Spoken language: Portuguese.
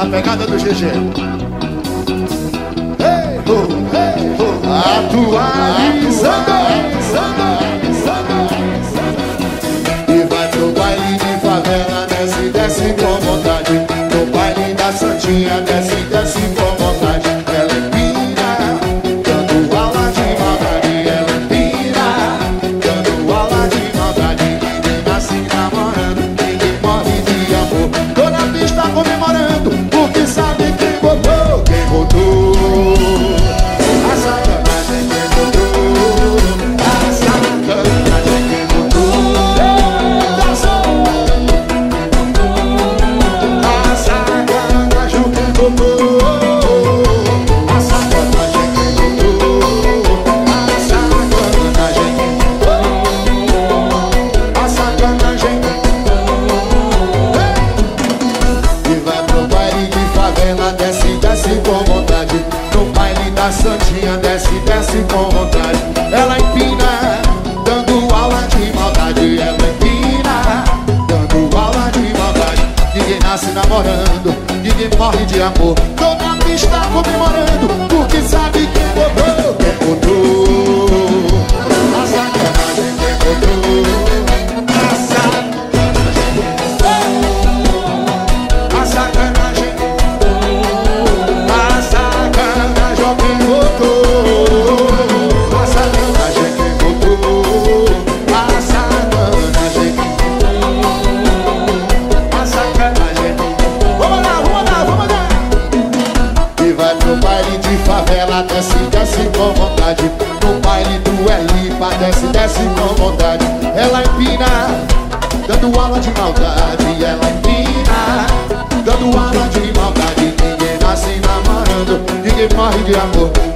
na pegada do GG. Hey, ho, hey, ho. Atualizando, E vai pro baile de favela, desce, desce com vontade. No baile da Santinha, Nasce namorando, ninguém morre de amor. Tô na pista comemorando, com vontade. No baile do Elipa Desce, desce com vontade. Ela empina Dando aula de maldade, ela empina Dando aula de maldade. Ninguém nasce namorando Ninguém morre de amor